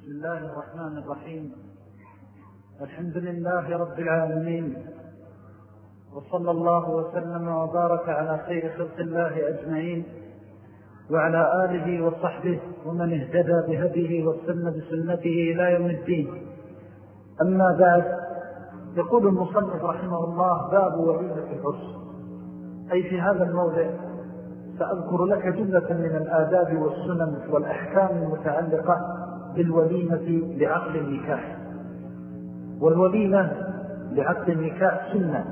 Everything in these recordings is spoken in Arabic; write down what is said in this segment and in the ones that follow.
بسم الله الرحمن الرحيم. الحمد لله رب العالمين. وصلى الله وسلم وبارك على خير خلق الله أجمعين وعلى آله وصحبه ومن اهتدى بهديه والسنة بسنته إلى يوم الدين. أما بعد يقول المصنف رحمه الله باب وليمة العرس أي في هذا الموضع سأذكر لك جملة من الآداب والسنن والأحكام المتعلقة بالوليمة لعقل النكاح. والوليمة لعقد النكاح سنة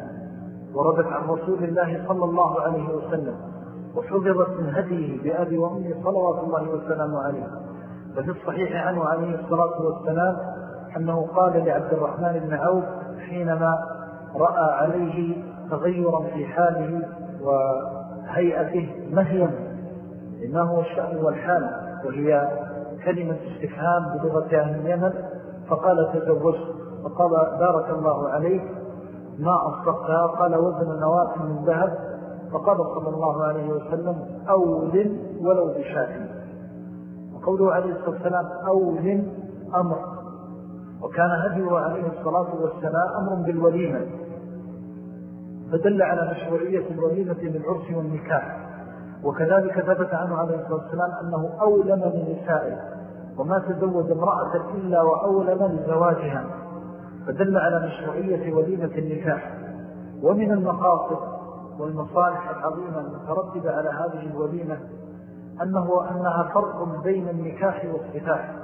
وردت عن رسول الله صلى الله عليه وسلم وحضرت من هديه بأبي وأمي صلوات الله والسلام عليه. ففي الصحيح عنه عليه الصلاة والسلام أنه قال لعبد الرحمن بن عوف حينما رأى عليه تغيرا في حاله وهيئته مهيا إنه هو الشأن والحال وهي كلمة استفهام بلغة أهل اليمن فقال تزوجت. فقال بارك الله عليك. ما أصدقتها قال وزن نواة من ذهب. فقال صلى الله عليه وسلم أول ولو بشاكل. وقوله عليه الصلاة والسلام أول أمر. وكان هديه عليه الصلاة والسلام أمر بالوليمة. فدل على مشروعية الوليمة للعرس والنكاح. وكذلك ثبت عنه عليه الصلاة والسلام أنه أولم من نسائه وما تزوج امرأة إلا وأولم لزواجها فدل على مشروعية وليمة النكاح. ومن المقاصد والمصالح العظيمة المترتبة على هذه الوليمة أنه أنها فرق بين النكاح والصفاح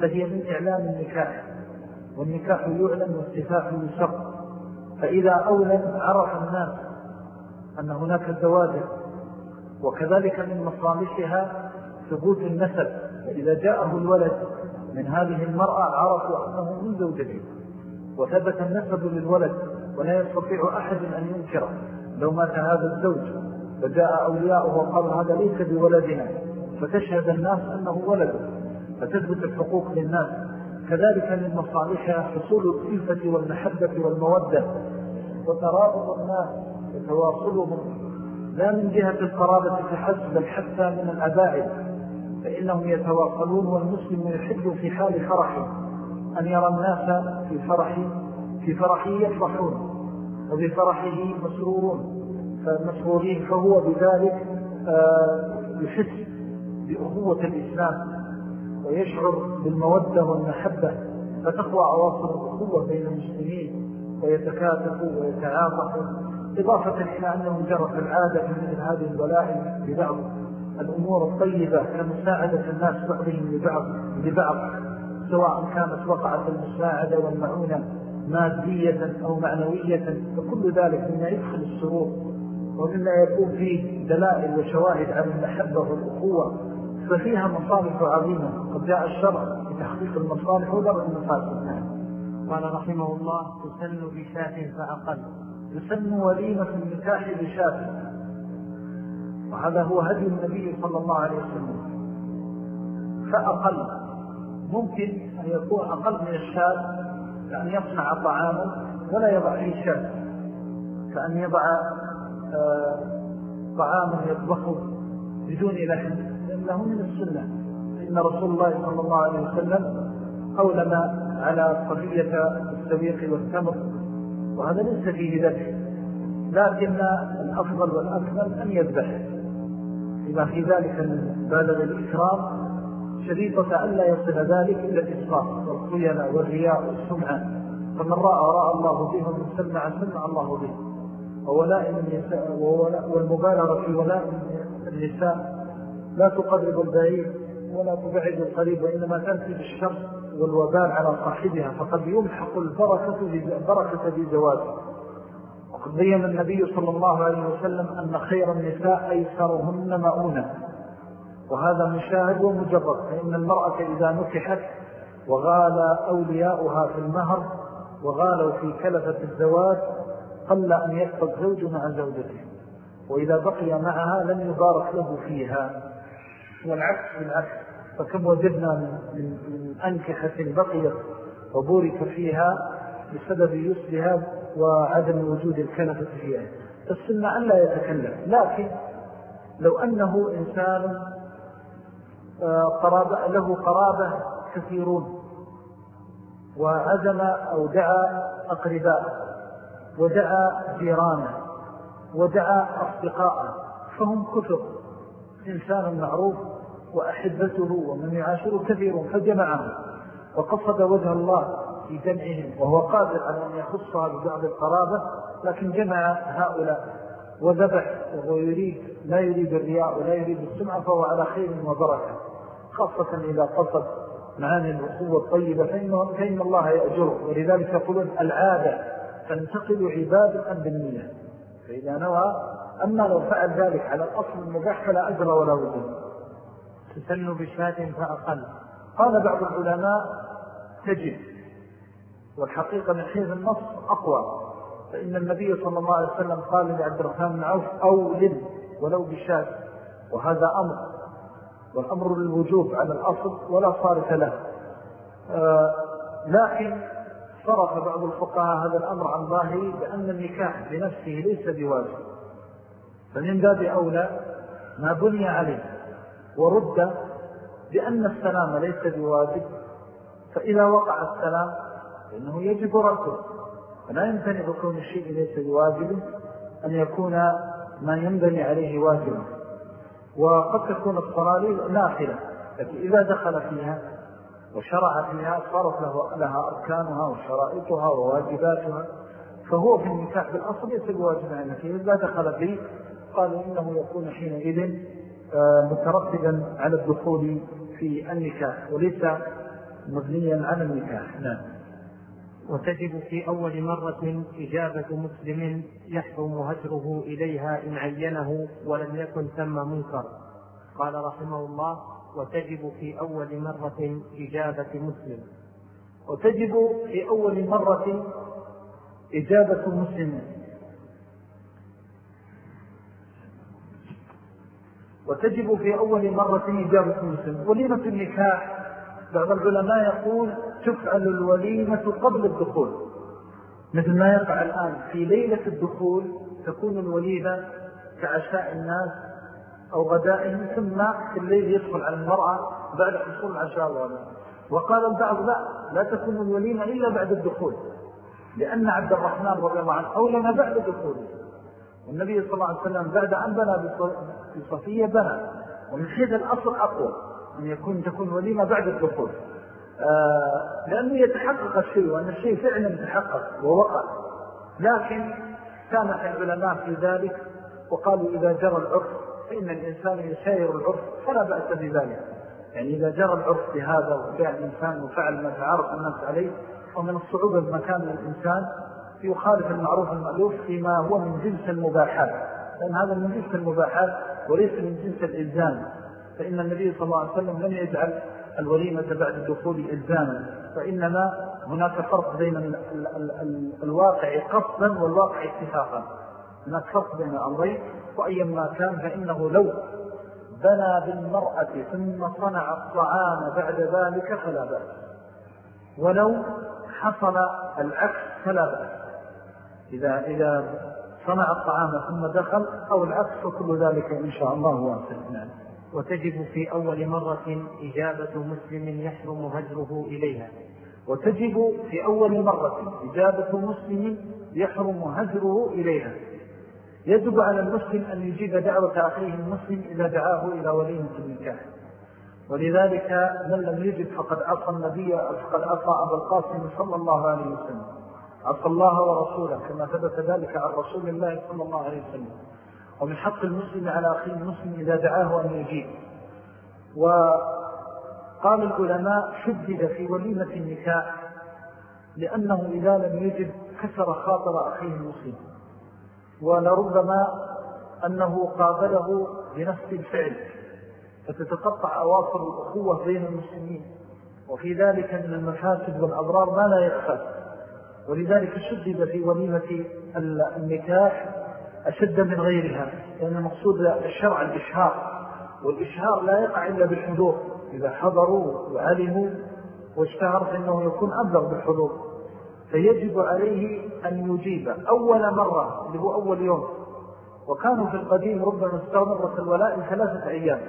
فهي من إعلام النكاح. والنكاح يعلم والصفاح يسق فإذا أولم عرف الناس أن هناك زواجا وكذلك من مصالحها ثبوت النسب. فإذا جاءه الولد من هذه المرأة عرفوا أنه من زوجته وثبت النسب للولد ولا يستطيع أحد أن ينكره. لو مات هذا الزوج فجاء أولياءه وقال هذا ليس بولدنا فتشهد الناس أنه ولده فتثبت الحقوق للناس. كذلك من مصالحها حصول الإلفة والمحبة والمودة وترابط الناس وتواصلهم لا من جهة القرابة فحسب بل حتى من الأباعد فإنهم يتواصلون والمسلم يحب في حال فرحه أن يرى الناس في فرحه في فرحه يفرحون وفي فرحه مسرورون. فمسرورين فهو بذلك آه، يحس بأخوة الإسلام ويشعر بالمودة والمحبة. فتقوى عواصر الأخوة بين المسلمين ويتكاتفوا ويتعاطفوا. إضافة إلى أنه جرت العادة في مثل هذه الولائم ببعض الأمور الطيبة كمساعدة الناس بعضهم لبعض لبعض سواء كانت وقعت المساعدة والمعونة مادية أو معنوية فكل ذلك مما يدخل السرور ومما يكون فيه دلائل وشواهد على المحبة والأخوة ففيها مصالح عظيمة. قد جاء الشرع لتحقيق المصالح ودر المفاسد. قال رحمه الله تسن بشاة فأقل. تسن وليمة النكاح بشاة وهذا هو هدي النبي صلى الله عليه وسلم. فأقل. ممكن أن يكون أقل من الشاب كأن يصنع طعاما ولا يضع فيه شاب كأن يضع آه، طعاما يطبخه بدون لحم. لأنه من السنة. إن رسول الله صلى الله عليه وسلم أولم على صفية السويق والتمر. وهذا ليس فيه ذبح لكن الأفضل والأكمل أن يذبح. لما في ذلك بالغ الإكرام شريطة ألا يصل ذلك إلى الإسراف والخيانة والرياء والسمعة. فمن رأى رأى الله به ومن سمع سمع الله به. وولائم النساء والمبالغة في ولائم النساء. لا تقرب البعيد ولا تبعد القريب وإنما تنسي بالشر والوبال على صاحبها فقد يمحق البركة البركة في زواجه. وقد بين النبي صلى الله عليه وسلم أن خير النساء أيسرهن مؤونة. وهذا مشاهد ومجرد فإن المرأة إذا نكحت وغال أولياؤها في المهر وغالوا في كلفة الزواج قل أن يبقى الزوج مع زوجته. وإذا بقي معها لم يبارك له فيها. والعكس بالعكس. فكم وجدنا من, أنكحة بقيت وبورك فيها بسبب يسلها وعدم وجود الكلفة فيها السنة أن لا يتكلم. لكن لو أنه إنسان قرابة له قرابة كثيرون وعزم أو دعا أقرباء ودعا جيرانه ودعا أصدقاءه فهم كثر. إنسان معروف وأحبته ومن يعاشره كثير فجمعهم وقصد وجه الله في جمعهم وهو قادر على أن يخصها ببعض القرابة لكن جمع هؤلاء وذبح وهو يريد لا يريد الرياء ولا يريد السمعة فهو على خير وبركة خاصة إذا قصد معاني الأخوة الطيبة فإن, فإن الله يأجره. ولذلك يقولون العادة تنتقل عبادة بالنية فإذا نوى أما لو فعل ذلك على الأصل المباح فلا أجر ولا وجود. تسن بشاة فأقل. قال بعض العلماء تجب والحقيقة من حيث النص أقوى. فإن النبي صلى الله عليه وسلم قال لعبد الرحمن بن عوف أولد ولو بشاة. وهذا أمر. والأمر للوجوب على الأصل ولا صارف له. آه لكن صرف بعض الفقهاء هذا الأمر عن ظاهري بأن النكاح بنفسه ليس بواجب. فمن باب أولى ما بني عليه. ورد بأن السلام ليس بواجب فإذا وقع السلام فإنه يجب رده. فلا يمتنع بكون الشيء ليس بواجب أن يكون ما ينبني عليه واجبا وقد تكون الصلاة ناخلة لكن إذا دخل فيها وشرع فيها صارت له لها أركانها وشرائطها وواجباتها فهو في النكاح بالأصل ليس بواجب عنه إذا دخل فيه قالوا إنه يكون حينئذ مترتبا على الدخول في النكاح وليس مبنيا على النكاح. نعم. وتجب في أول مرة إجابة مسلم يحرم هجره إليها إن عينه ولم يكن ثم منكر. قال رحمه الله وتجب في أول مرة إجابة مسلم. وتجب في أول مرة إجابة مسلم. وتجب في أول مرة إجابة مسلم وليمة النكاح بعض العلماء يقول تفعل الوليمة قبل الدخول. مثل ما يقع الآن في ليلة الدخول تكون الوليمة كعشاء الناس أو غدائهم ثم في الليل يدخل على المرأة بعد حصول العشاء والله وقال البعض لا لا تكون الوليمة إلا بعد الدخول لأن عبد الرحمن رضي الله عنه أولم بعد دخوله. والنبي صلى الله عليه وسلم بعد أن بنى بصفية بنى. ومن حيث الأصل أقوى أن يكون تكون وليمة بعد الدخول. آه لأنه يتحقق الشيء وأن الشيء فعلا تحقق ووقع. لكن سامح العلماء في ذلك وقالوا إذا جرى العرف فإن الإنسان يسير العرف فلا بأس بذلك. يعني إذا جرى العرف بهذا وجاء الإنسان وفعل ما تعرف الناس عليه ومن الصعوبة بمكان الإنسان يخالف المعروف المألوف فيما هو من جنس المباحات. لأن هذا من جنس المباحات وليس من جنس الإلزام. فإن النبي صلى الله عليه وسلم لم يجعل الوليمة بعد الدخول إلزاما فإنما هناك فرق بين ال ال ال الواقع قصدا والواقع اتفاقا. هناك فرق بين الأمرين. وأيما كان فإنه لو بنى بالمرأة ثم صنع الطعام بعد ذلك فلا بأس. ولو حصل العكس فلا بأس. إذا, إذا صنع الطعام ثم دخل أو العكس فكل ذلك إن شاء الله واسع. نعم. وتجب في أول مرة إجابة مسلم يحرم هجره إليها. وتجب في أول مرة إجابة مسلم يحرم هجره إليها. يجب على المسلم أن يجيب دعوة أخيه المسلم إذا دعاه إلى وليمة النكاح. ولذلك من لم يجد فقد عصى النبي فقد عصى أبا القاسم صلى الله عليه وسلم. عصى الله ورسوله كما ثبت ذلك عن رسول الله صلى الله عليه وسلم. ومن حق المسلم على أخيه المسلم إذا دعاه أن يجيب. وقال العلماء شدد في وليمة النكاح لأنه إذا لم يجب كسر خاطر أخيه المسلم. ولربما أنه قابله بنفس الفعل. فتتقطع أواصر الأخوة بين المسلمين. وفي ذلك من المفاسد والأضرار ما لا يخفى ولذلك شدد في وليمة النكاح أشد من غيرها لأن المقصود الشرع الإشهار والإشهار لا يقع إلا بالحضور. إذا حضروا وعلموا واشتهر فإنه يكون أبلغ بالحضور. فيجب عليه أن يجيب أول مرة اللي هو أول يوم. وكانوا في القديم ربما استمرت الولاء ثلاثة أيام.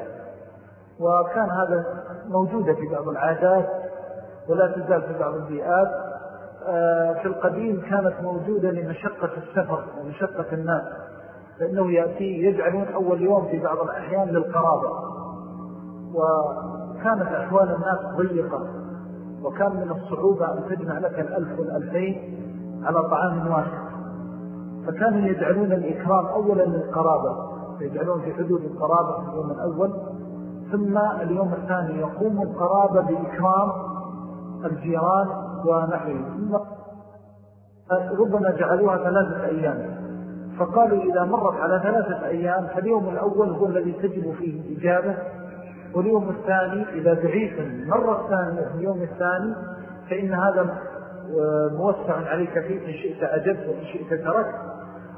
وكان هذا موجودة في بعض العادات ولا تزال في بعض البيئات. في القديم كانت موجودة لمشقة السفر ومشقة الناس فإنه يأتي يجعلون أول يوم في بعض الأحيان للقرابة. وكانت أحوال الناس ضيقة وكان من الصعوبة أن تجمع لك الألف والألفين على طعام واحد. فكانوا يجعلون الإكرام أولا للقرابة يجعلون في حدود القرابة في اليوم الأول ثم اليوم الثاني يقوم القرابة بإكرام الجيران ثم ربما جعلوها ثلاثة أيام. فقالوا إذا مرت على ثلاثة أيام فاليوم الأول هو الذي تجب فيه الإجابة واليوم الثاني إذا دعيت مرة ثانية في اليوم الثاني فإن هذا موسع عليك فيه إن شئت أجبت وإن شئت تركت.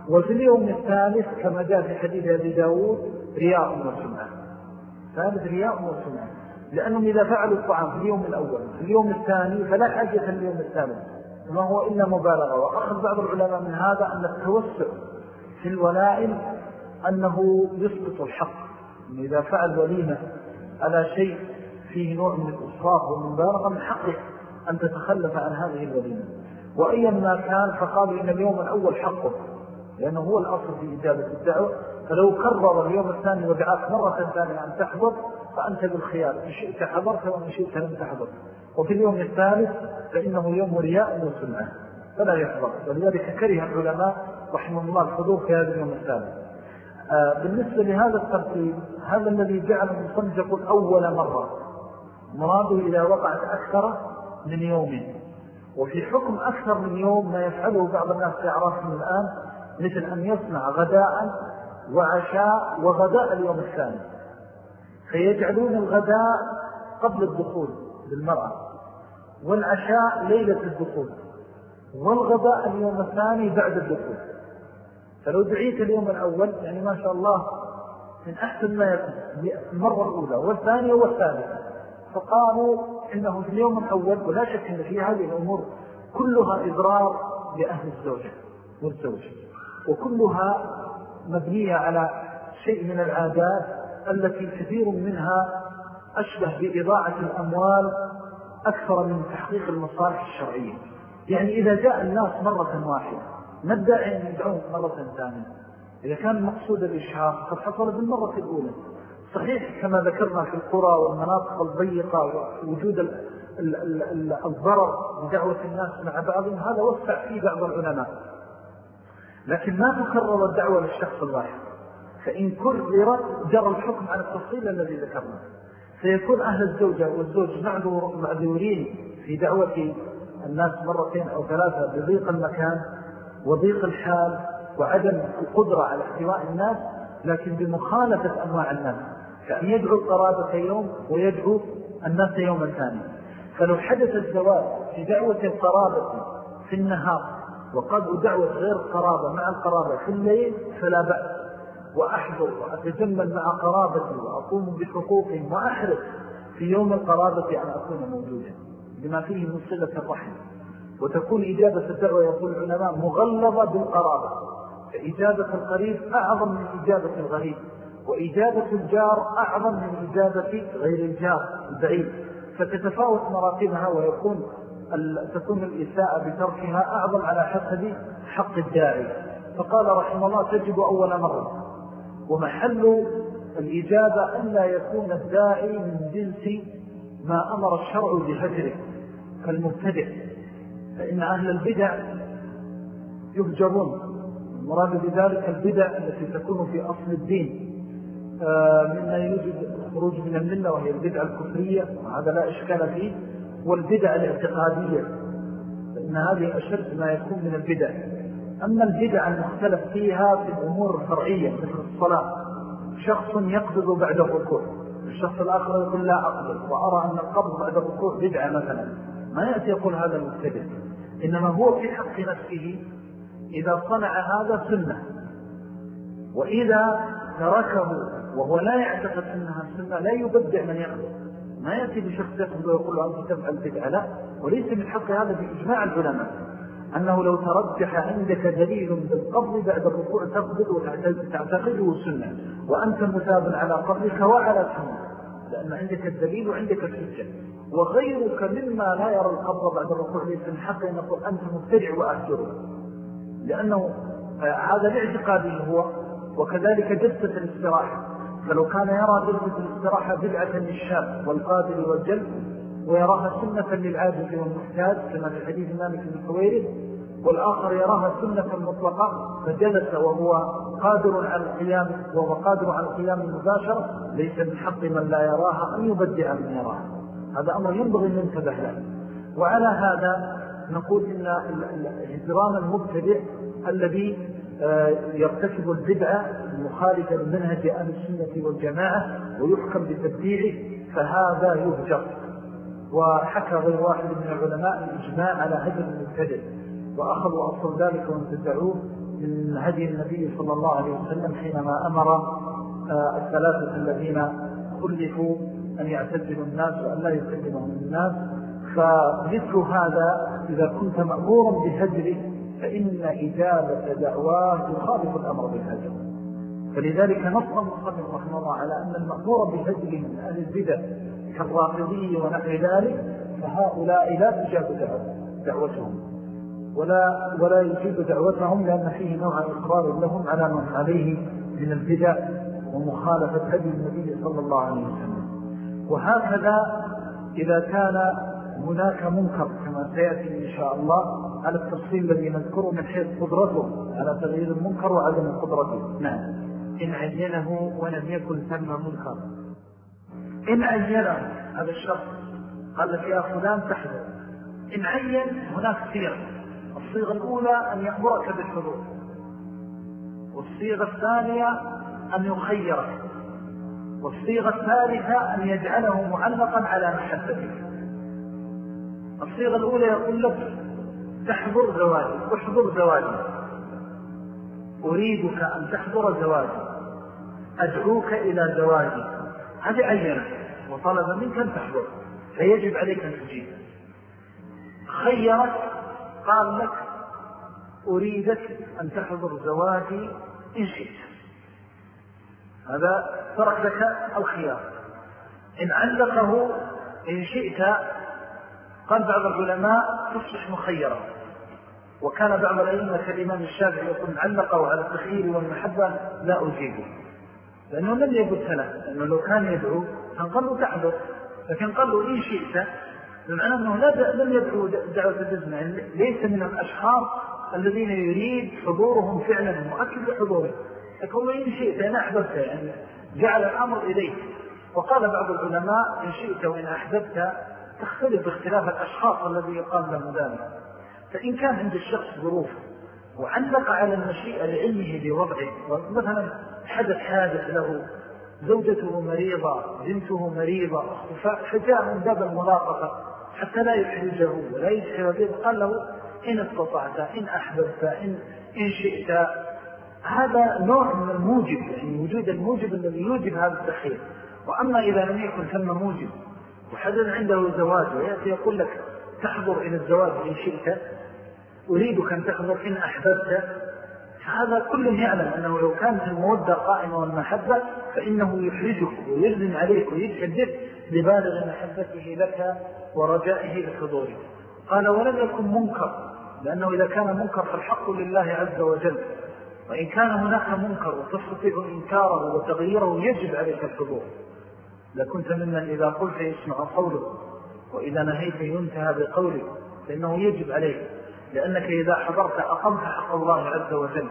وفي اليوم الثالث كما جاء في حديث أبي داود رياء وسمعة. ثالث رياء وسمعة. لأنهم إذا فعلوا الطعام في اليوم الأول في اليوم الثاني فلا حاجة اليوم الثالث. ما هو إلا مبالغة. وأخذ بعض العلماء من هذا أن التوسع في الولائم أنه يسقط الحق. أنه إذا فعل وليمة على شيء فيه نوع من الإصراف والمبالغة من حقه أن تتخلف عن هذه الوليمة. وأيا ما كان فقالوا إن اليوم الأول حقه. لأنه هو الأصل في إجابة الدعوة. فلو كرر اليوم الثاني ودعاك مرة ثانية أن تحضر فأنت بالخيار. إن شئت حضرت وإن شئت لم تحضر. وفي اليوم الثالث فإنه يوم رياء وسمعة فلا يحضر. ولذلك كره العلماء رحمه الله الحضور في هذا اليوم الثالث آه بالنسبة لهذا الترتيب هذا الذي جعل المصنف يقول أول مرة. مراده إذا وقعت أكثر من يوم وفي حكم أكثر من يوم ما يفعله بعض الناس في أعرافهم الآن مثل أن يصنع غداء وعشاء وغداء اليوم الثاني. فيجعلون الغداء قبل الدخول بالمرأة والعشاء ليلة الدخول والغداء اليوم الثاني بعد الدخول. فلو دعيت اليوم الأول يعني ما شاء الله من أحسن ما يكون المرة الأولى والثانية والثالثة. فقالوا إنه في اليوم الأول ولا شك أن في هذه الأمور كلها إضرار لأهل الزوجة والزوج وكلها مبنية على شيء من العادات التي كثير منها أشبه بإضاعة الأموال أكثر من تحقيق المصالح الشرعية. يعني إذا جاء الناس مرة واحدة نبدأ أن يدعون مرة ثانية. إذا كان المقصود الإشهار قد حصل بالمرة الأولى. صحيح كما ذكرنا في القرى والمناطق الضيقة ووجود الضرر بدعوة الناس مع بعضهم هذا وسع فيه بعض العلماء. لكن ما تكرر الدعوة للشخص الواحد. فإن كررت جرى الحكم على التفصيل الذي ذكرنا سيكون أهل الزوجة والزوج معذورين في دعوة الناس مرتين أو ثلاثة بضيق المكان وضيق الحال وعدم القدرة على احتواء الناس لكن بمخالفة أنواع الناس. كأن يدعو القرابة يوم ويدعو الناس يوما ثاني. فلو حدث الزواج في دعوة القرابة في النهار وقد دعوة غير القرابة مع القرابة في الليل فلا بأس. وأحضر وأتجمل مع قرابتي وأقوم بحقوقهم وأحرص في يوم القرابة أن أكون موجودا بما فيه من صلة الرحم. وتكون إجابة الدعوة يقول العلماء مغلظة بالقرابة. فإجابة القريب أعظم من إجابة الغريب وإجابة الجار أعظم من إجابة غير الجار البعيد. فتتفاوت مراتبها ويكون تكون الإساءة بتركها أعظم على حسب حق الداعي. فقال رحمه الله تجب أول مرة. ومحل الإجابة أن لا يكون الداعي من جنس ما أمر الشرع بهجره كالمبتدع. فإن أهل البدع يهجرون. المراد بذلك البدع التي تكون في أصل الدين. آه، مما يوجد خروج من الملة وهي البدع الكفرية. وهذا لا إشكال فيه. والبدع الاعتقادية فإن هذه أشد ما يكون من البدع. أما البدع المختلف فيها في الأمور الفرعية مثل الصلاة شخص يقبض بعد الركوع الشخص الآخر يقول لا أقبض وأرى أن القبض بعد الركوع بدعة مثلا. ما يأتي يقول هذا المبتدع إنما هو في حق نفسه إذا صنع هذا سنة. وإذا تركه وهو لا يعتقد أنها سنة لا يبدع من يقبض. ما يأتي بشخص يقبض ويقول أنت تفعل بدعة؟ لا وليس من حق هذا بإجماع العلماء. أنه لو ترجح عندك دليل بالقبض بعد الركوع تقبض وتعتقده سنة وأنت مثاب على قبضك وعلى سنة. لأن عندك الدليل وعندك الحجة. وغيرك مما لا يرى القبر بعد الركوع ليس من حقه أن يقول أنت مبتدع وأهجره لأنه هذا لاعتقاده هو وكذلك جلسة الاستراحة. فلو كان يرى جلسة الاستراحة بدعة للشاب والقادر والجلد ويراها سنة للعاجز والمحتاج كما في حديث مالك بن حويرث والآخر يراها سنة مطلقة فجلس وهو قادر على القيام وهو قادر على القيام المباشرة ليس من حق من لا يراها أن يبدع من يراها. هذا أمر ينبغي أن ينتبه له. وعلى هذا نقول إن هجران المبتدع الذي يرتكب البدعة المخالفة لمنهج أهل السنة والجماعة ويحكم بتبديعه فهذا يهجر. وحكى غير واحد من العلماء الإجماع على هجر المبتدع وأخذوا أصل ذلك وانتزعوه من هدي النبي صلى الله عليه وسلم حينما أمر آه، الثلاثة الذين خلفوا أن يعتزلوا الناس وأن لا يكلمهم الناس. فمثل هذا إذا كنت مأمورا بهجره فإن إجابة دعواه تخالف الأمر بالهجر. فلذلك نص المصنف رحمه الله على أن المأمور بهجره من أهل البدع كالرافضي ونحو ذلك فهؤلاء لا تجاب دعوتهم. ولا, ولا يجيب دعوتهم لأن فيه نوع إقرار لهم على من عليه من البدع ومخالفة هدي النبي صلى الله عليه وسلم. وهكذا إذا كان هناك منكر كما سيأتي إن شاء الله على التفصيل الذي نذكره من حيث قدرته على تغيير المنكر وعدم قدرته. نعم. إن عينه ولم يكن ثم منكر. إن عينه هذا الشخص قال لك يا فلان تحذر. إن عين هناك صيغة الصيغة الأولى أن يأمرك بالحضور. والصيغة الثانية أن يخيرك. والصيغة الثالثة أن يجعله معلقا على محبتك. الصيغة الأولى يقول لك تحضر زواجي احضر زواجي أريدك أن تحضر زواجي أدعوك إلى زواجي هذه عينة. وطلب منك أن تحضر. فيجب عليك أن تجيب. خيرك قال لك أريدك أن تحضر زواجي إن شئت. هذا ترك لك الخيار. إن علقه إن شئت قال بعض العلماء تصبح مخيرا وكان بعض الأئمة كالإمام الشافعي يقول علقه على التخيير والمحبة لا أجيبه. لأنه لم يقل له لأنه لو كان يدعو كان له تحضر لكن قال له إن شئت بمعنى أنه لم يدعو دعوة الدزمة ليس من الأشخاص الذين يريد حضورهم فعلا مؤكد بحضوره لكن إن شئت أنا أحببت يعني جعل الأمر إليه وقال بعض العلماء إن شئت وإن أحببت تختلف باختلاف الأشخاص الذي يقال له ذلك. فإن كان عند الشخص ظروف وعلق على المشيئة لعلمه بوضعه مثلا حدث حادث له زوجته مريضة بنته مريضة فجاء من باب الملاقفة حتى لا يحرجه ولا يدخل به قال له إن استطعت إن أحببت إن, إن شئت. هذا نوع من الموجب يعني وجود الموجب الذي يوجب هذا التخير وأما إذا لم يكن ثم موجب وحدث عنده زواج ويأتي يقول لك تحضر إلى الزواج إن شئت أريدك أن تحضر إن أحببت. هذا كل يعلم أنه لو كانت المودة قائمة والمحبة فإنه يحرجك ويرزم عليك ويجحدك ببالغ محبته لك ورجائه لحضورك. قال ولم يكن منكر لأنه إذا كان منكر فالحق لله عز وجل. وإن كان هناك منكر وتستطيع إنكاره وتغييره يجب عليك الحضور. لكنت ممن إذا قلت يسمع قوله وإذا نهيت ينتهى بقوله فإنه يجب عليك لأنك إذا حضرت أقمت حق الله عز وجل.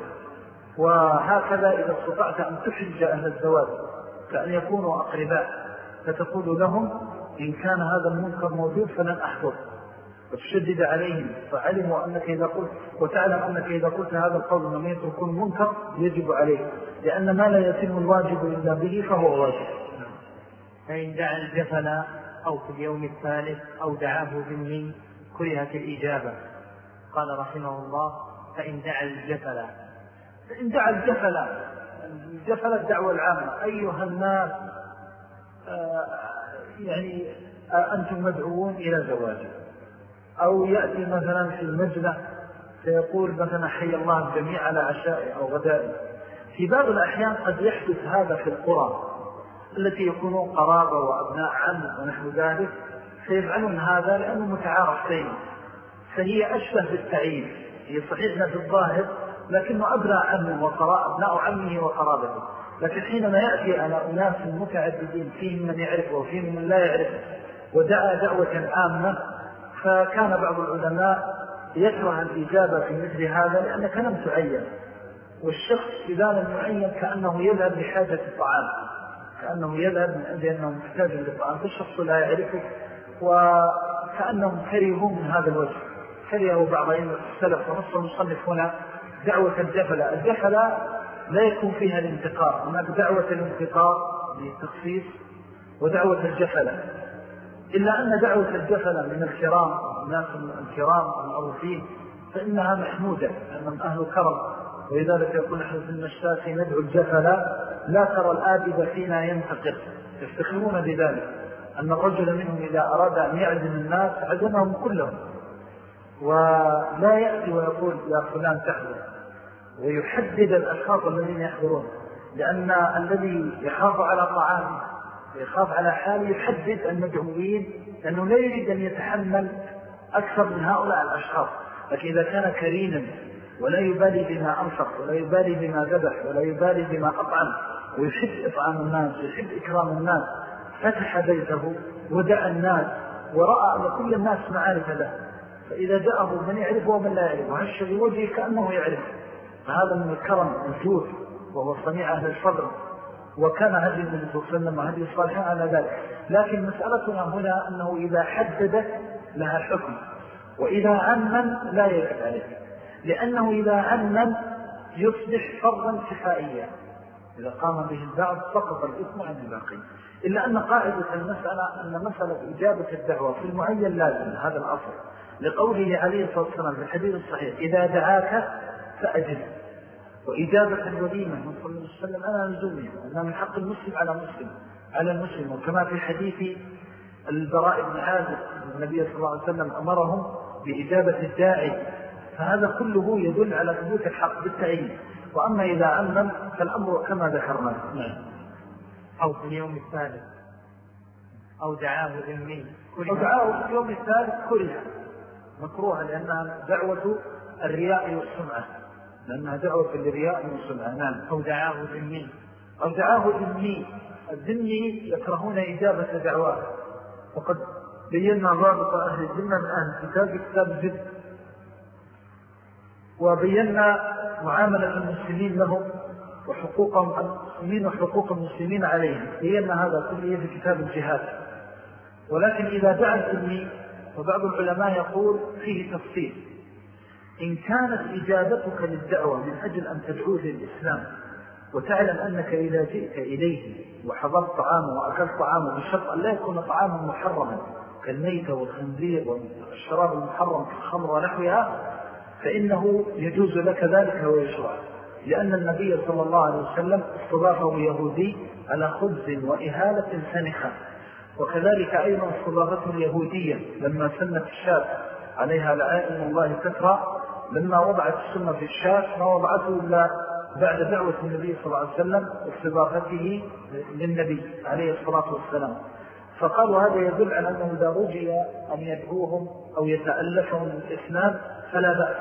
وهكذا إذا استطعت أن تحرج أهل الزواج كأن يكونوا أقرباء فتقول لهم إن كان هذا المنكر موجود فلن أحضر. وتشدد عليهم فعلموا أنك إذا قلت وتعلم أنك إذا قلت هذا القول لم يتركون منكر يجب عليه لأن ما لا يتم الواجب إلا به فهو واجب. فإن دعا الجفل أو في اليوم الثالث أو دعاه ذمي كرهت الإجابة. قال رحمه الله فإن دعا الجفل. فإن دعا الجفل الجفل الدعوة العامة. أيها الناس آه، يعني آه، أنتم مدعوون إلى زواجه أو يأتي مثلا في المجلة فيقول مثلا حي الله الجميع على عشاء أو غداء. في بعض الأحيان قد يحدث هذا في القرى التي يكونون قرابة وأبناء عم ونحو ذلك فيفعلون هذا لأنه متعارف فهي أشبه بالتعيين. هي صحيحنا في الظاهر لكنه أبناء عمه وقراء أبناء عمه وقرابته. لكن حينما يأتي على أناس متعددين فيهم من يعرفه وفيهم من لا يعرفه ودعا دعوة عامة فكان بعض العلماء يكره الإجابة في مثل هذا لأنك لم تعين. والشخص إذا لم يعين كأنه يذهب لحاجة الطعام. كأنه يذهب من أجل أنه محتاج للطعام. فالشخص لا يعرفه وكأنهم كرهوا من هذا الوجه. كرهوا بعض أئمة السلف ونص المصنف هنا دعوة الجفلة الجفلة لا يكون فيها الانتقار هناك دعوة الانتقار للتخصيص ودعوة الجفلة إلا أن دعوة الجفلة من الكرام الناس الكرام المعروفين فإنها محمودة لأنهم أهل كرم. ولذلك يقول نحن في المشتاة ندعو الجفلة لا ترى الآبد فينا ينتقر يفتخرون بذلك أن الرجل منهم إذا أراد أن يعزم الناس عزمهم كلهم. ولا يأتي ويقول يا فلان تحضر. ويحدد الأشخاص الذين يحضرون. لأن الذي يخاف على طعامه ويخاف على حاله يحدد المدعوين لأنه لا يريد أن يتحمل أكثر من هؤلاء الأشخاص. لكن إذا كان كريما ولا يبالي بما أنفق ولا يبالي بما ذبح ولا يبالي بما أطعم ويحب إطعام الناس ويحب إكرام الناس فتح بيته ودعا الناس ورأى أن كل الناس معارف له. فإذا جاءه من يعرفه ومن لا يعرفه هش بوجهه كأنه يعرفه. فهذا من الكرم الجود وهو صنيع أهل الصدر. وكان هدي النبي صلى الله عليه وسلم وهدي الصالحين على ذلك. لكن مسألتنا هنا أنه إذا حددت لها حكم وإذا عمم لا يجب عليه. لأنه إذا عمم يصبح فرضا كفائيا. إذا قام به البعض سقط الإثم عن الباقي إلا أن قاعدة المسألة أن مسألة إجابة الدعوة في المعين لازم هذا الأصل. لقوله عليه الصلاة والسلام في الحديث الصحيح إذا دعاك فأجل وإجابة الوليمة من صلى الله عليه وسلم أنا نزومها أنها من حق المسلم على مسلم على المسلم. وكما في حديث البراء بن عازب النبي صلى الله عليه وسلم أمرهم بإجابة الداعي. فهذا كله يدل على ثبوت الحق بالتعيين وأما إذا علم فالأمر كما ذكرنا. نعم. أو في اليوم الثالث. أو دعاه ذمي أو دعاه في اليوم الثالث كلها مكروهة لأنها دعوة الرياء والسمعة. لأنها دعوة للرياء والسمعة. نعم. أو دعاه ذمي. أو دعاه ذمي. الذمي يكرهون إجابة دعوات وقد بينا ضابط أهل الذمة أهل الكتاب كتاب الجد وبينا معاملة المسلمين لهم وحقوقهم المسلمين وحقوق المسلمين عليهم. بينا هذا كله في كتاب الجهاد. ولكن إذا دعا الذمي وبعض العلماء يقول فيه تفصيل. إن كانت إجابتك للدعوة من أجل أن تدعوه للإسلام وتعلم أنك إذا جئت إليه وحضرت طعامه وأكلت طعامه بشرط أن لا يكون طعاما محرما كالميتة والخنزير والشراب المحرم كالخمر ونحوها فإنه يجوز لك ذلك ويشرع. لأن النبي صلى الله عليه وسلم استضافه يهودي على خبز وإهالة سنخة. وكذلك أيضا استضافته اليهودية لما سنت الشاب عليها لعائم الله كثرة لما وضعت السنة في الشاب ما وضعته إلا بعد دعوة النبي صلى الله عليه وسلم واستضافته للنبي عليه الصلاة والسلام. فقالوا هذا يدل على أنه إذا رجي أن يدعوهم أو يتألفهم الإسلام فلا بأس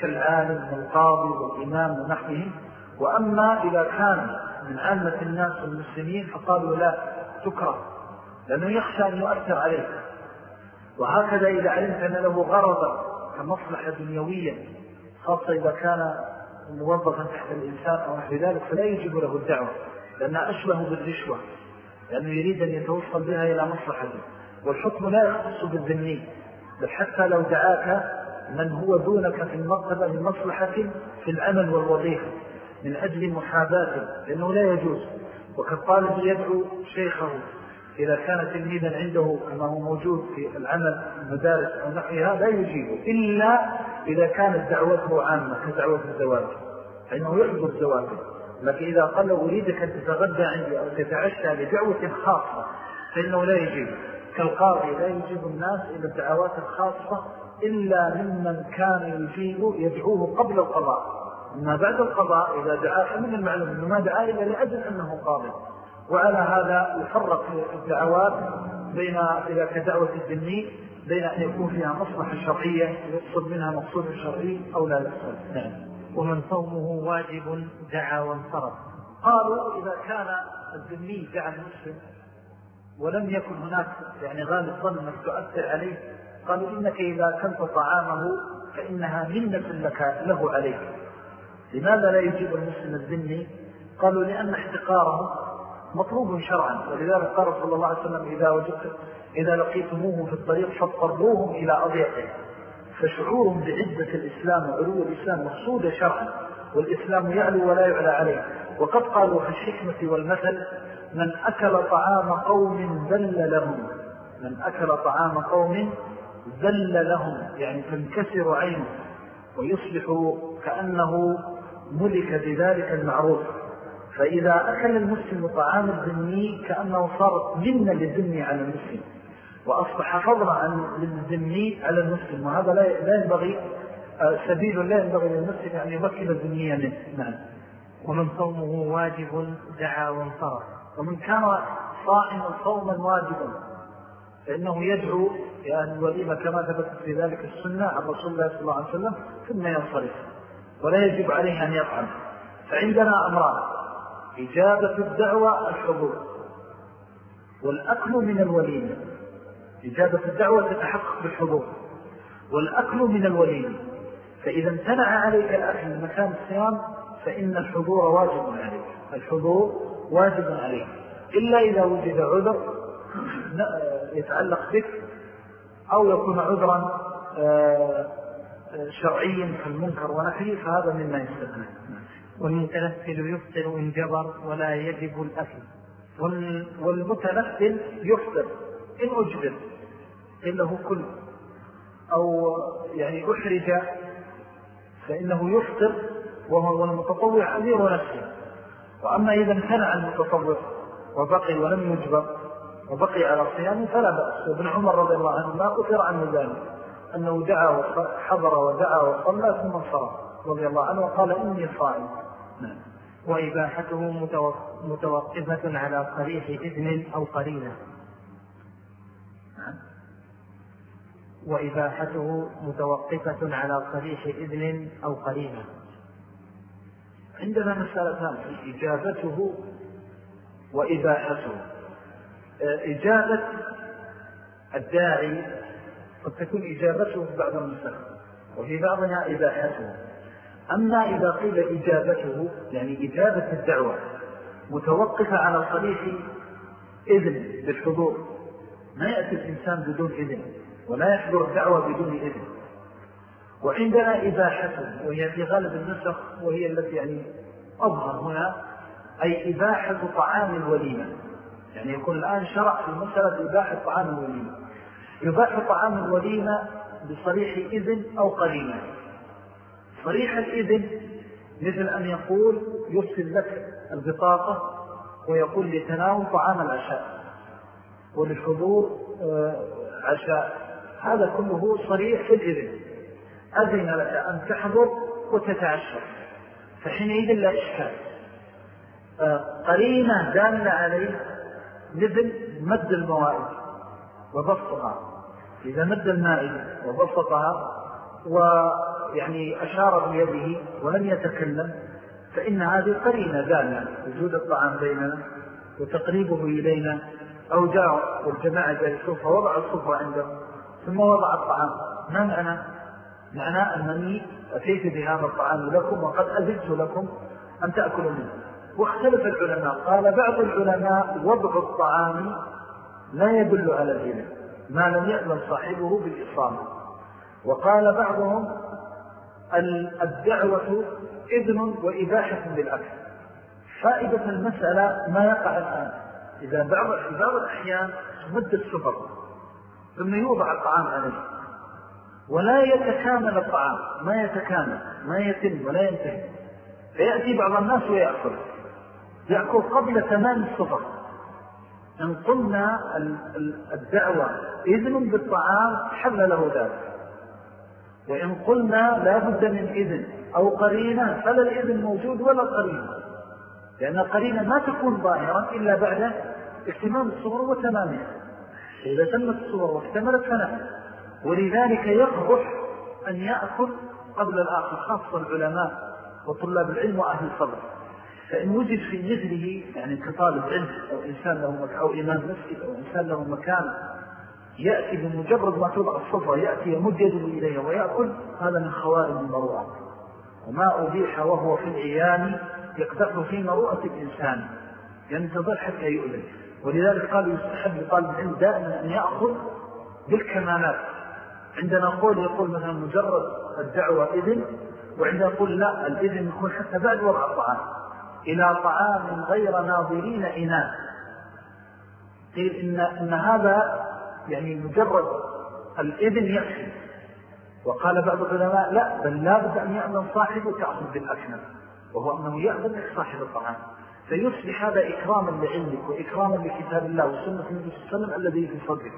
كالعالم والقاضي والإمام ونحوهم. وأما إذا كان من عامة الناس والمسلمين فقالوا لا تكره. لأنه يخشى أن يؤثر عليه وهكذا إذا علمت أن له غرضا كمصلحة دنيوية خاصة إذا كان موظفا تحت الإنسان أو نحو ذلك فلا يجب له الدعوة لأنها أشبه بالرشوة لأنه يريد أن يتوصل بها إلى مصلحته والحكم لا يخص بالذنين بل حتى لو دعاك من هو دونك في المرتبة لمصلحة في العمل والوظيفة من أجل محاباته لأنه لا يجوز. وكالطالب يدعو شيخه إذا كان تلميذا عنده كما هو موجود في العمل المدارس أو نحوها لا يجيبه إلا إذا كانت دعوته عامة كدعوة الزواج. فإنه يحب الزواج. لكن إذا قال له أريدك أن تتغدى عندي أو تتعشى لدعوة خاصة فإنه لا يجيب. كالقاضي لا يجيب الناس إلى الدعوات الخاصة إلا ممن كان يجيب يدعوه قبل القضاء. أما بعد القضاء إذا دعاه فمن المعلوم أنه ما دعاه إلا لأجل أنه قاضي. وعلى هذا يفرق الدعوات بين إذا كدعوة الذمي بين أن يكون فيها مصلحة شرعية يقصد منها مقصود شرعي أو لا يقصد. نعم. ومن صومه واجب دعا وانصرف. قالوا إذا كان الذمي دعا المسلم ولم يكن هناك يعني غالب ظن تؤثر عليه قالوا إنك إذا كنت طعامه فإنها منة لك له عليك. لماذا لا يجيب المسلم الذمي قالوا لأن احتقاره مطلوب شرعا. ولذلك قال صلى الله عليه وسلم إذا وجدت إذا لقيتموه في الطريق فاضطروهم إلى أضيقه. فشعور بعدة الإسلام وعلو الإسلام مقصود شرعا. والإسلام يعلو ولا يعلى عليه. وقد قالوا في الحكمة والمثل من أكل طعام قوم ذل لهم. من أكل طعام قوم ذل لهم يعني تنكسر عينه ويصبح كأنه ملك بذلك المعروف. فإذا أكل المسلم طعام الذني كأنه صار منا للذني على المسلم وأصبح فضلا للذني على المسلم وهذا لا ينبغي آه، سبيل لا ينبغي للمسلم أن يبكل الذنية منه. نعم. ومن صومه واجب دعا وانصرف. ومن كان صائما صوما واجبا فإنه يدعو لأهل الوليمة كما ثبتت في ذلك السنة عن رسول الله صلى الله عليه وسلم ثم ينصرف ولا يجب عليه أن يطعم. فعندنا أمران. إجابة الدعوة الحضور. والأكل من الوليمة. إجابة الدعوة تتحقق بالحضور. والأكل من الوليمة. فإذا امتنع عليك الأكل من مكان الصيام فإن الحضور واجب عليك. الحضور واجب عليك. إلا إذا وجد عذر يتعلق بك أو يكون عذرا آه، شرعيا كالمنكر ونحيه فهذا مما يستثنى. والمتنفل يفطر إن جبر ولا يجب الأكل. والمتنفل يفطر إن أجبر إنه كل أو يعني أحرج فإنه يفطر وهو المتطوع أمير نفسه. وأما إذا امتنع المتطوع وبقي ولم يجبر وبقي على صيامه فلا بأس. وابن عمر رضي الله عنه ما أثر عنه ذلك أنه دعا وحضر ودعا وصلى ثم انصرف رضي الله عنه وقال إني صائم. وإباحته متوقفة على صريح إذن أو قرينة. وإباحته متوقفة على صريح إذن أو قرينة. عندنا مسألتان إجابته وإباحته إجابة الداعي قد تكون إجابته في بعض المسألة وفي بعضها إباحته. أما إذا قيل إجابته يعني إجابة الدعوة متوقفة على صريح إذن بالحضور. ما يأتي الإنسان بدون إذن ولا يحضر الدعوة بدون إذن. وعندنا إباحته وهي في غالب النسخ وهي التي يعني أظهر هنا أي إباحة طعام الوليمة. يعني يكون الآن شرع في مسألة إباحة طعام الوليمة. يباح طعام الوليمة بصريح إذن أو قرينة. صريح الإذن مثل أن يقول يرسل لك البطاقة ويقول لتناول طعام العشاء وللحضور آه، عشاء. هذا كله صريح في الإذن أذن لك أن تحضر وتتعشى. فحينئذ لا إشكال. آه، قرينة دالة عليه مثل مد الموائد وبسطها إذا مد المائد وبسطها ويعني أشار بيده ولم يتكلم فإن هذه قرينة دالة وجود الطعام بيننا وتقريبه إلينا أو جاء والجماعة جالسوا فوضع الصفة عنده ثم وضع الطعام. ما معنى؟ معنى أنني أتيت بهذا الطعام لكم وقد أزلت لكم أن تأكلوا منه. واختلف العلماء. قال بعض العلماء وضع الطعام لا يدل على الإذن ما لم يأذن صاحبه بالإصابة. وقال بعضهم الدعوة إذن وإباحة بالأكل فائدة المسألة ما يقع الآن. إذا بعض, في بعض الأحيان مد السفر ثم يوضع الطعام عليه. ولا يتكامل الطعام. ما يتكامل ما يتم ولا ينتهي. فيأتي بعض الناس ويأكل. يأكل قبل تمام الصفر إن قلنا الدعوة إذن بالطعام حل له ذلك. وإن قلنا لا بد من إذن أو قرينة فلا الإذن موجود ولا القرينة لأن القرينة ما تكون ظاهرا إلا بعد اهتمام الصغر وتمامها. إذا تمت الصور واكتملت فنعم ولذلك يقبح أن يأكل قبل الآخر خاصة العلماء وطلاب العلم وأهل الفضل. فإن وجد في مثله يعني كطالب علم أو إنسان له أو إمام مسجد أو إنسان له مكان يأتي بمجرد ما توضع الصفرة يأتي يمد يده إليها ويأكل هذا من خوارج المروءة. وما أبيح وهو في العيان يقدح في مروءة الإنسان. ينتظر حتى يؤذن. ولذلك قال يستحب لطالب العلم دائما أن يأخذ بالكمالات عندنا قول يقول مثلا مجرد الدعوة إذن وعندنا يقول لا الإذن يكون حتى بعد وضع الطعام. إلى طعام غير ناظرين إناء قيل إن, إن هذا يعني مجرد الإذن يكفي وقال بعض العلماء لا بل لا بد أن يأمن صاحبه تأخذ بالأكمل وهو أنه يأذن صاحب الطعام. فيصبح هذا إكراما لعلمك وإكراما لكتاب الله وسنة النبي صلى الله عليه وسلم الذي في صدرك.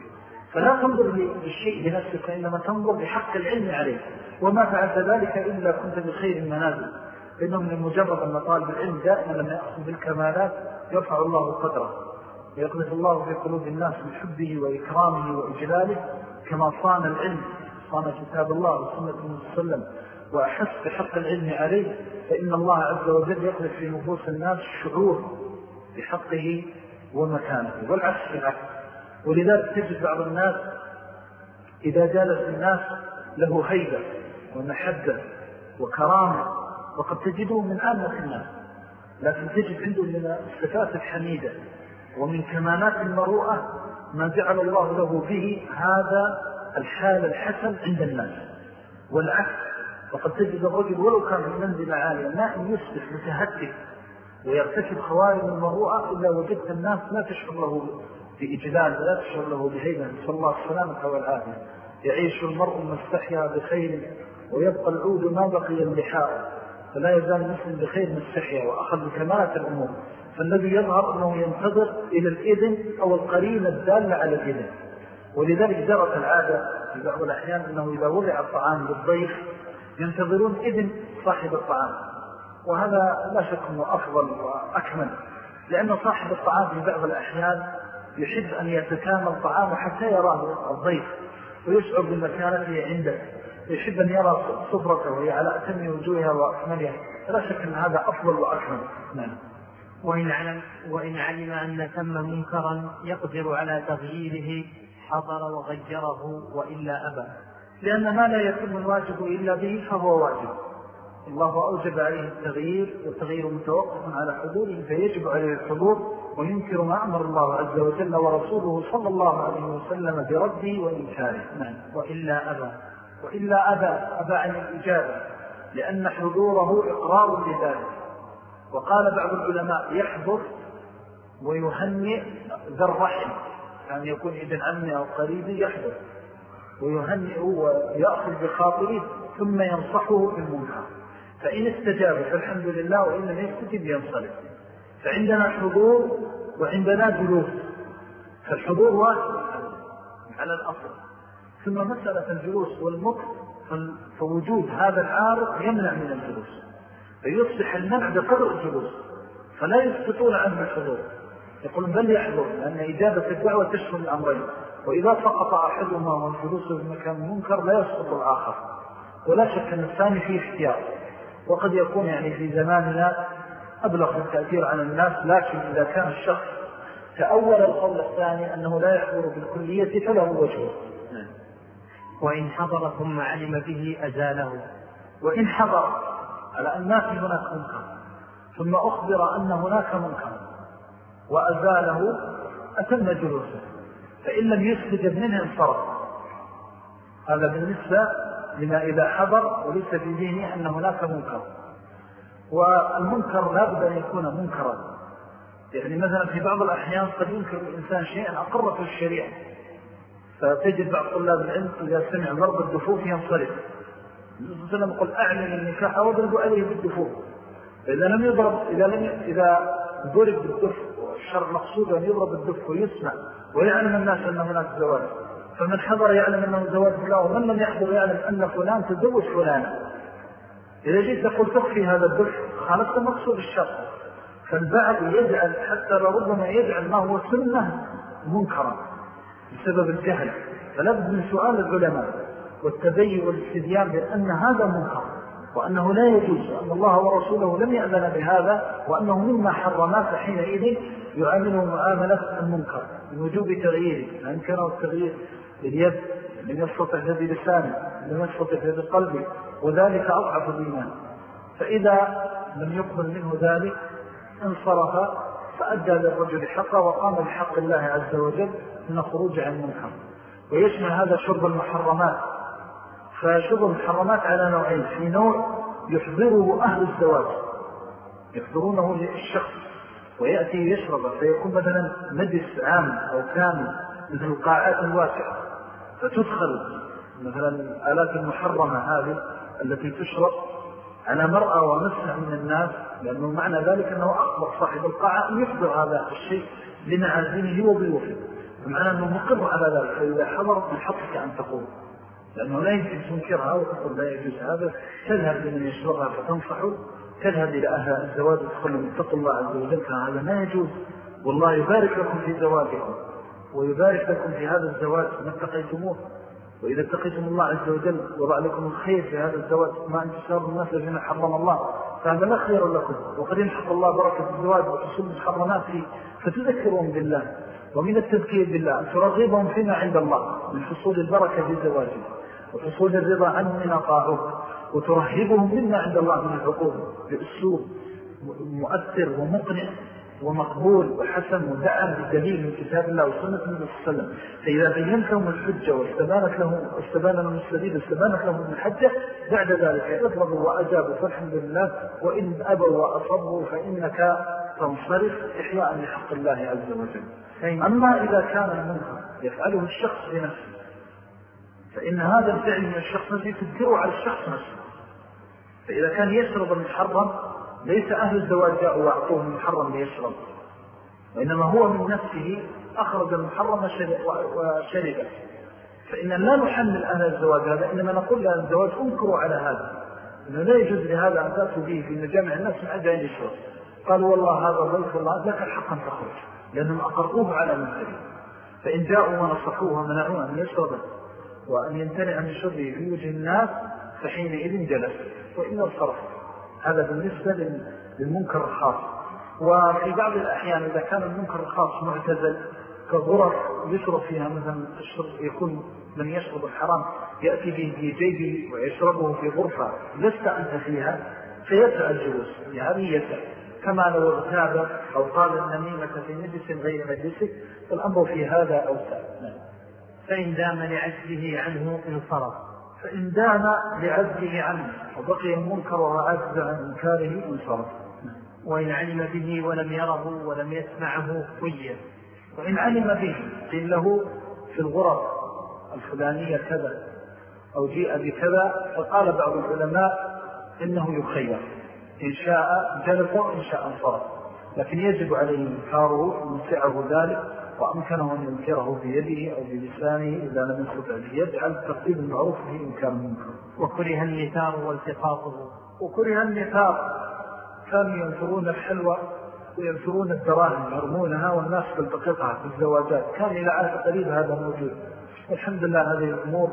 فلا تنظر للشيء بنفسك إنما تنظر بحق العلم عليه وما فعلت ذلك إلا كنت بخير المنازل. إنه من مجرد أن طالب العلم دائما لما يأخذ بالكمالات يرفع الله قدره. ويقذف الله في قلوب الناس من حبه وإكرامه وإجلاله كما صان العلم صان كتاب الله وسنة الله وسلم. وأحس بحق العلم عليه فإن الله عز وجل يقذف في نفوس الناس شعور بحقه ومكانه والعكس بالعكس ولذلك تجد بعض الناس إذا جالس الناس له هيبة ومحبة وكرامة وقد تجده من عامة الناس. لكن تجد عنده من الصفات الحميدة ومن كمانات المروءة ما جعل الله له به هذا الحال الحسن عند الناس. والعكس وقد تجد الرجل ولو كان في منزل عالية ما إن يصبح متهدف ويرتكب خوارم المروءة إلا وجدت الناس لا تشعر له بإجلال ولا تشعر له بهيبة. نسأل الله السلامة والعافية يعيش المرء مستحيا بخير ويبقى العود ما بقي اللحاء. فلا يزال المسلم بخير مستحيا وأخذ بكمالة الأمور. فالذي يظهر أنه ينتظر إلى الإذن أو القرين الدالة على الإذن. ولذلك جرت العادة في بعض الأحيان أنه إذا وضع الطعام للضيف ينتظرون إذن صاحب الطعام. وهذا لا شك أنه أفضل وأكمل لأن صاحب الطعام في بعض الأحيان يحب أن يتكامل طعامه حتى يراه الضيف ويشعر بمكانته عنده. يحب أن يرى صفرته وهي على أتم وجوهها وأكملها. لا شك أن هذا أفضل وأكمل. نعم. وإن علم, وإن علم أن ثم منكرا يقدر على تغييره حضر وغيره وإلا أبى. لأن ما لا يتم الواجب إلا به فهو واجب. الله أوجب عليه التغيير والتغيير متوقف على حضوره فيجب عليه الحضور وينكر ما أمر الله عز وجل ورسوله صلى الله عليه وسلم برده وإنكاره. نعم. وإلا أبى. وإلا أبى أبى عن الإجابة لأن حضوره إقرار لذلك. وقال بعض العلماء يحضر ويهنئ ذا الرحم يعني يكون ابن عمي أو قريبي يحضر ويهنئ ويأخذ بخاطره ثم ينصحه بالمنكر فإن استجاب فالحمد لله وإن لم يستجب ينصرف. فعندنا حضور وعندنا جلوس. فالحضور واجب على الأصل. ثم مسألة الجلوس والمطر فوجود هذا العارض يمنع من الجلوس. فيصبح المنع بقدر الجلوس فلا يسقطون عنه الحضور. يقول بل يحضر لأن إجابة الدعوة تشمل الأمرين. وإذا سقط أحدهما والجلوس في مكان منكر لا يسقط الآخر. ولا شك أن الثاني فيه اختيار. وقد يكون يعني في زماننا أبلغ التأثير عن الناس لكن إذا كان الشخص تأول القول الثاني أنه لا يحضر بالكلية فله وجهه وإن حضر ثم علم به أزاله. وإن حضر على أن ما في هناك منكر. ثم أخبر أن هناك منكر. وأزاله أتم جلوسه. فإن لم يستجب منه انصرف هذا بالنسبة لما إذا حضر وليس ذهنه أن هناك منكر. والمنكر لا بد أن يكون منكرا. يعني مثلا في بعض الأحيان قد ينكر الإنسان شيئا أقرته الشريعة. فتجد بعض طلاب العلم إذا سمع ضرب الدفوف ينصرف. صلى الله عليه وسلم يقول أعلن النكاح واضربوا عليه بالدفوف إذا لم يضرب إذا, لم إذا ضرب بالدف والشر مقصود أن يضرب الدف ويسمع ويعلم الناس أن هناك زواج فمن حضر يعلم أنه زواج الله ومن لم يحضر يعلم أن فلان تزوج فلانا. إذا جيت تقول تخفي هذا الدف خالفت مقصود الشر. فالبعض يجعل حتى لربما يجعل ما هو سنة منكرا بسبب الجهل. فلا بد من سؤال العلماء. والتبين والاستديان بأن هذا منكر وأنه لا يجوز وأن الله ورسوله لم يأذن بهذا وأنه مما حرمات حينئذ يعامله معاملة المنكر من وجوب تغييره فإن كان التغيير باليد من يستطع ذي لسانه من يستطع ذي قلبه وذلك أضعف الإيمان. فإذا لم يقبل منه ذلك انصرف فأدى للرجل حقه وقام بحق الله عز وجل من الخروج عن المنكر. ويشمل هذا شرب المحرمات. فشرب المحرمات على نوعين في نوع يحضره أهل الزواج يحضرونه للشخص ويأتي يشرب فيكون مثلا مجلس عام أو كامل مثل القاعات الواسعة فتدخل مثلا الآلات المحرمة هذه التي تشرب على مرأة ومسمع من الناس لأنه معنى ذلك أنه أخبر صاحب القاعة أن يحضر هذا الشيء لمعازينه وبالوفد. بمعنى أنه مقر على ذلك فإذا حضرت من حقك أن تقول. لأنه لا يمكن تنكرها وتقول لا يجوز هذا. تذهب لمن يشربها فتنصحه. تذهب إلى أهل الزواج وتقول اتقوا الله عز وجل. هذا ما يجوز. والله يبارك لكم في زواجكم. ويبارك لكم في هذا الزواج ما اتقيتموه. وإذا اتقيتم الله عز وجل وضع لكم الخير في هذا الزواج ما انتشار الناس الذين حرم الله. فهذا لا خير لكم. وقد ينحق الله بركة الزواج وحصول الحرمات فيه. فتذكرون بالله. ومن التذكير بالله أن ترغبهم فيما عند الله من حصول البركة في زواجهم وحصول الرضا عنه من أطاعه وترهبهم مما عند الله من العقوب بأسلوب مؤثر ومقنع ومقبول وحسن ودعم بدليل من كتاب الله وسنة النبي صلى الله عليه وسلم. فإذا بينت لهم الحجة واستبانت لهم واستبان لهم السبيل واستبانت لهم الحجة بعد ذلك أضربوا وأجابوا فالحمد لله. وإن أبوا وأصبوا فإنك تنصرف. إحياء لحق الله عز وجل. أما إذا كان المنكر يفعله الشخص بنفسه فإن هذا الفعل من الشخص نفسه تذكره على الشخص نفسه. فإذا كان يشرب المحرم ليس أهل الزواج جاءوا وأعطوه المحرم ليشرب وإنما هو من نفسه أخرج المحرم وشربه فإن لا نحمل أهل الزواج هذا إنما نقول لأهل الزواج انكروا على هذا. إنه لا يجوز لهذا أن تأتوا به في مجامع الناس من أجل يشرب. قالوا والله هذا ضيف الله لك الحق أن تخرج لأنهم أقروه على منكره فإن جاءوا ونصحوه ومنعوه أن يشربه وأن يمتنع من شربه في وجه الناس فحينئذ جلس. وإلا الصرف. هذا بالنسبة للمنكر الخاص. وفي بعض الأحيان إذا كان المنكر الخاص معتزل كغرف يشرب فيها مثلا الشرب يكون من يشرب الحرام يأتي به في جيبه ويشربه في غرفة لست أنت فيها فيسأل الجلوس. يعني يسأل كما لو اغتاب أو قال النميمة في مجلس غير مجلسك فالأمر في هذا أوسع. نعم. فإن دام لعجزه عنه انصرف. فإن دام لعجزه عنه وبقي المنكر وعجز عن إنكاره انصرف. وإن علم به ولم يره ولم يسمعه خير وإن علم به قيل له في الغرف الفلانية كذا أو جيء بكذا فقال بعض العلماء إنه يخير. إن شاء جلس وإن شاء انصرف. لكن يجب عليه إنكاره إن سعه ذلك وأمكنه أن ينكره بيده أو بلسانه إذا لم يستطع بيد على التقديم المعروف في إمكان المنكر وكره النثار والتقاطه وكره النثار. كانوا ينثرون الحلوى وينثرون الدراهم يرمونها والناس تلتقطها في الزواجات. كان إلى عهد قريب هذا موجود. والحمد لله هذه الأمور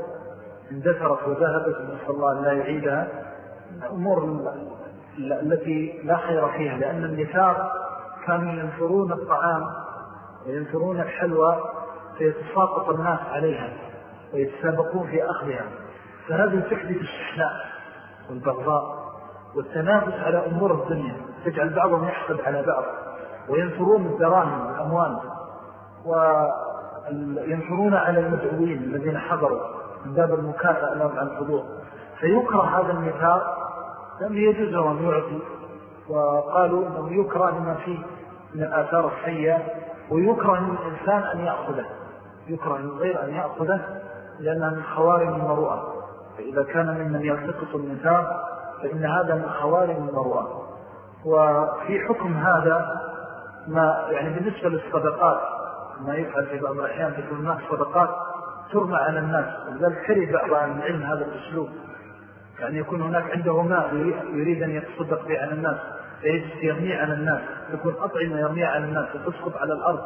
اندثرت وذهبت ونسأل الله أن لا يعيدها. الأمور التي لا خير فيها لأن النثار كانوا ينثرون الطعام وينثرون الحلوى فيتساقط الناس عليها ويتسابقون في أخذها. فهذه تحدث الشحناء والبغضاء والتنافس على أمور الدنيا. تجعل بعضهم يحقد على بعض وينثرون الدراهم والأموال وينثرون على المدعوين الذين حضروا من باب المكافأة لهم عن الحضور. فيكره هذا النثار لم يجوز أن يعطي وقالوا أنه يكره لما فيه من الآثار السيئة ويكره للإنسان أن يأخذه. يكره للغير أن يأخذه لأنها من خوارم المروءة. فإذا كان ممن يلتقط النساء فإن هذا من خوارم المروءة. وفي حكم هذا ما يعني بالنسبة للصدقات ما يفعل في بعض الأحيان تكون هناك صدقات ترمى على الناس. ولذلك كره بعض العلم هذا الأسلوب. يعني يكون هناك عنده ماء يريد أن يتصدق به على الناس. يرمي على الناس. تكون أطعمة يرمي على الناس وتسقط على الأرض.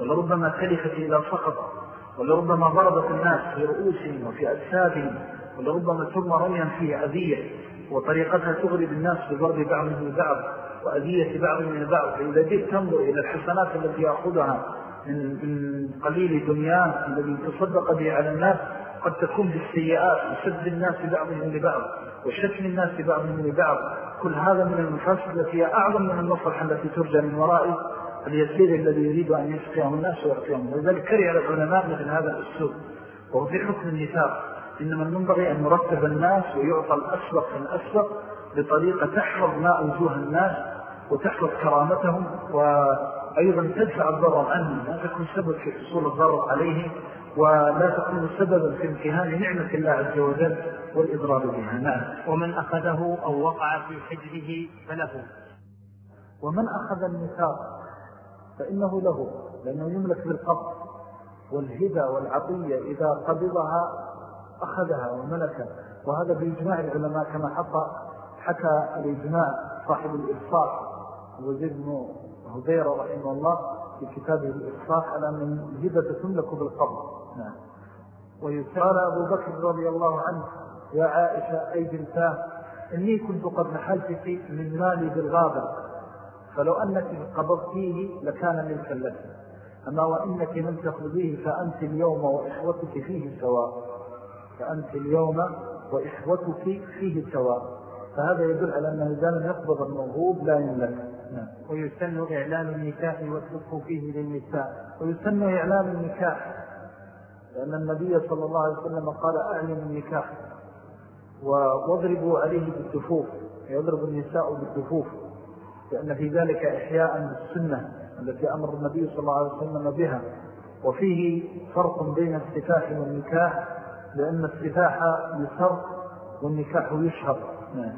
ولربما تلفت إلى سقط. ولربما ضربت الناس في رؤوسهم وفي أجسادهم ولربما ثم رميا فيه أذية. وطريقتها تغرب الناس بضرب بعضهم البعض وأذية بعضهم من بعض. فإذا جئت تنظر إلى الحسنات التي يأخذها من قليل دنياه الذي تصدق به على الناس قد تكون بالسيئات وسد الناس بعضهم لبعض وشتم الناس بعضهم لبعض كل هذا من المفاسد التي أعظم من المصلحة التي ترجى من وراء اليسير الذي يريد أن يسقيهم الناس ويعطيهم ولذلك كره العلماء مثل هذا الأسلوب. وهو في حكم النفاق. إنما ينبغي أن يرتب الناس ويعطى الأسبق فالأسبق بطريقة تحفظ ماء وجوه الناس وتحفظ كرامتهم وأيضا تدفع الضرر عنهم. لا تكون سبب في حصول الضرر عليه ولا تكون سببا في امتهان نعمة الله عز وجل والإضرار بها. نعم. ومن أخذه أو وقع في حجره فله. ومن أخذ النفاق فإنه له لأنه يملك بالقبض والهدى والعطية إذا قبضها أخذها وملكها. وهذا بإجماع العلماء كما حكى حكى الإجماع صاحب الإرصاح وزيد بن هبيرة رحمه الله في كتابه الإرصاح على أن الهدى تملك بالقبض نعم. ويقال أبو بكر رضي الله عنه يا عائشة أي بنتاه إني كنت قد نحلتك من مالي بالغابة فلو أنك قبضتيه لكان ملكا لك أما وإنك لم تخذيه فأنت اليوم وإخوتك فيه سواء. فأنت اليوم وإخوتك فيه سواء. فهذا يدل على أنه إذا لم يقبض الموهوب لا يملك. نعم. ويسن إعلان النكاح والدخ فيه للنساء. ويسن إعلان النكاح. لأن النبي صلى الله عليه وسلم قال أعلن النكاح. واضربوا عليه بالدفوف يضرب النساء بالدفوف لأن في ذلك إحياء السنة التي أمر النبي صلى الله عليه وسلم بها. وفيه فرق بين السفاح والنكاح. لأن السفاح يسر والنكاح يشهر. نعم.